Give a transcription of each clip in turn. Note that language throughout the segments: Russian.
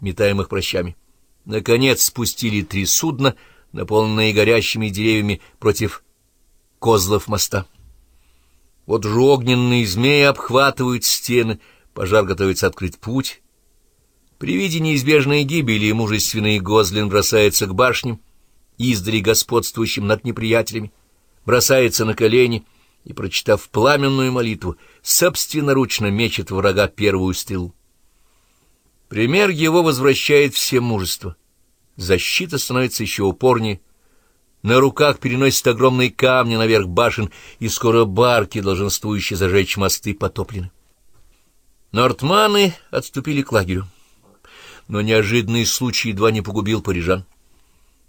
метаемых прощами. Наконец спустили три судна, наполненные горящими деревьями против козлов моста. Вот же огненные змеи обхватывают стены, пожар готовится открыть путь. При виде неизбежной гибели мужественный Гозлин бросается к башням, издали господствующим над неприятелями, бросается на колени и, прочитав пламенную молитву, собственноручно мечет врага первую стрелу. Пример его возвращает все мужество. Защита становится еще упорнее. На руках переносят огромные камни наверх башен, и скоро барки, долженствующие зажечь мосты, потоплены. Нортманы отступили к лагерю. Но неожиданный случай едва не погубил парижан.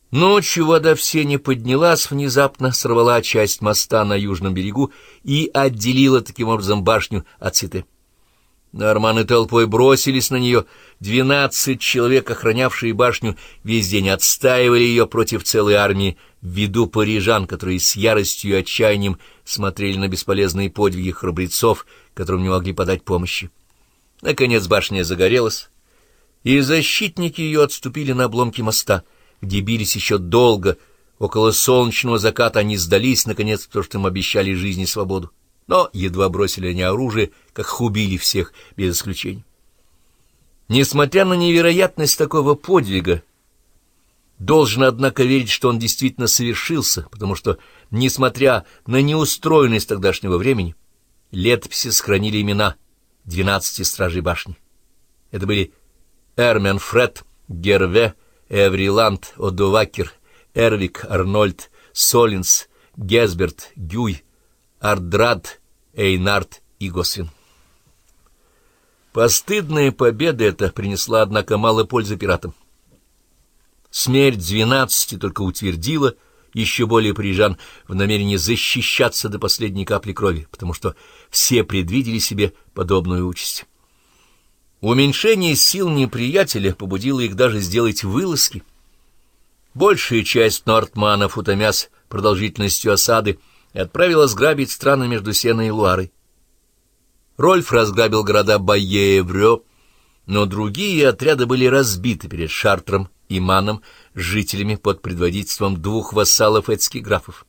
Ночью вода в сене поднялась внезапно, сорвала часть моста на южном берегу и отделила таким образом башню от Сите. Норманы толпой бросились на нее. Двенадцать человек, охранявшие башню, весь день отстаивали ее против целой армии в виду парижан, которые с яростью и отчаянием смотрели на бесполезные подвиги храбрецов, которым не могли подать помощи. Наконец башня загорелась, и защитники ее отступили на обломки моста, где бились еще долго. Около солнечного заката они сдались, наконец, потому что им обещали жизнь и свободу но едва бросили они оружие, как убили всех, без исключения. Несмотря на невероятность такого подвига, должен, однако, верить, что он действительно совершился, потому что, несмотря на неустроенность тогдашнего времени, летописи сохранили имена двенадцати стражей башни. Это были Эрмен Фред, Герве, Эвриланд, Одувакер, Эрвик, Арнольд, Солинс, Гесберт, Гюй, Ардрад, Эйнард и Госвин. Постыдная победа эта принесла, однако, мало пользы пиратам. Смерть двенадцати только утвердила еще более парижан в намерении защищаться до последней капли крови, потому что все предвидели себе подобную участь. Уменьшение сил неприятеля побудило их даже сделать вылазки. Большая часть нортманов, утомясь продолжительностью осады, и отправилась грабить страны между Сеной и Луарой. Рольф разграбил города Байе и Врё, но другие отряды были разбиты перед Шартром и Маном, жителями под предводительством двух вассалов эцких графов.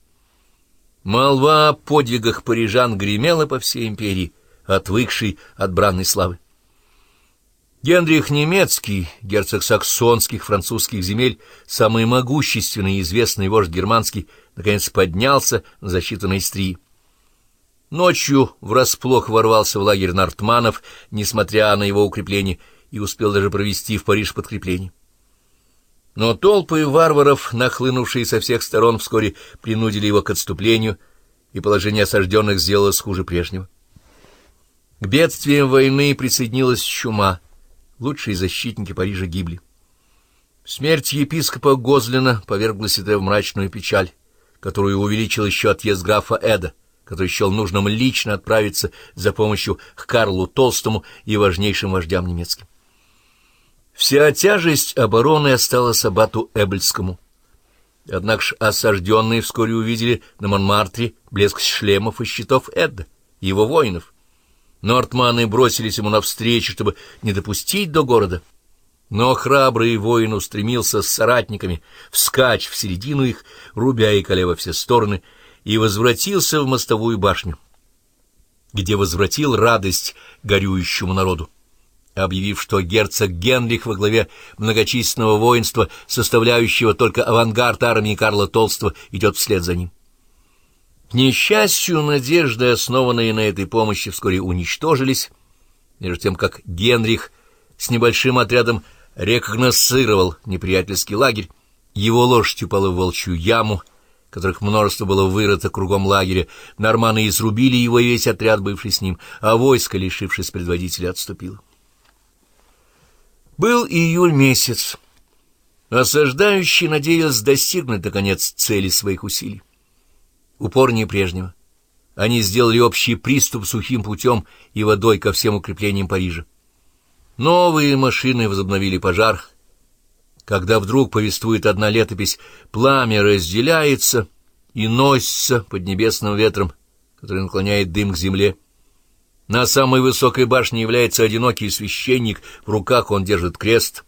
Молва о подвигах парижан гремела по всей империи, отвыкшей от бранной славы. Генрих Немецкий, герцог саксонских французских земель, самый могущественный и известный вождь германский, наконец поднялся на защиту Нейстрии. Ночью врасплох ворвался в лагерь Нартманов, несмотря на его укрепление, и успел даже провести в Париж подкрепление. Но толпы варваров, нахлынувшие со всех сторон, вскоре принудили его к отступлению, и положение осажденных сделалось хуже прежнего. К бедствиям войны присоединилась чума — лучшие защитники Парижа гибли. Смерть епископа Гозлина повергла себя в мрачную печаль, которую увеличил еще отъезд графа Эда, который счел нужным лично отправиться за помощью к Карлу Толстому и важнейшим вождям немецким. Вся тяжесть обороны осталась абату Эбельскому. Однако ж осажденные вскоре увидели на Монмартре блеск шлемов и щитов Эда, его воинов — Нортманы бросились ему навстречу, чтобы не допустить до города. Но храбрый воин устремился с соратниками, вскачь в середину их, рубя и коля во все стороны, и возвратился в мостовую башню, где возвратил радость горюющему народу, объявив, что герцог Генрих во главе многочисленного воинства, составляющего только авангард армии Карла Толстого, идет вслед за ним. К несчастью, надежды, основанные на этой помощи, вскоре уничтожились, между тем как Генрих с небольшим отрядом рекогносцировал неприятельский лагерь, его лошадь упала в волчью яму, которых множество было вырыто кругом лагеря, норманы изрубили его и весь отряд, бывший с ним, а войско, лишившись предводителя, отступило. Был июль месяц. Осаждающий надеялся достигнуть, наконец, цели своих усилий упорнее прежнего. Они сделали общий приступ сухим путем и водой ко всем укреплениям Парижа. Новые машины возобновили пожар. Когда вдруг повествует одна летопись, пламя разделяется и носится под небесным ветром, который наклоняет дым к земле. На самой высокой башне является одинокий священник, в руках он держит крест —